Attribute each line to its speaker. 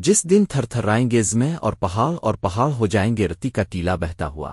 Speaker 1: جس دن تھر تھرائیں گے زمیں اور پہاڑ اور پہاڑ ہو جائیں گے رتی کا ٹیلا بہتا ہوا۔